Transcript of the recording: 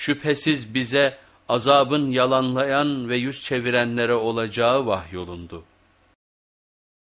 şüphesiz bize azabın yalanlayan ve yüz çevirenlere olacağı vahyolundu.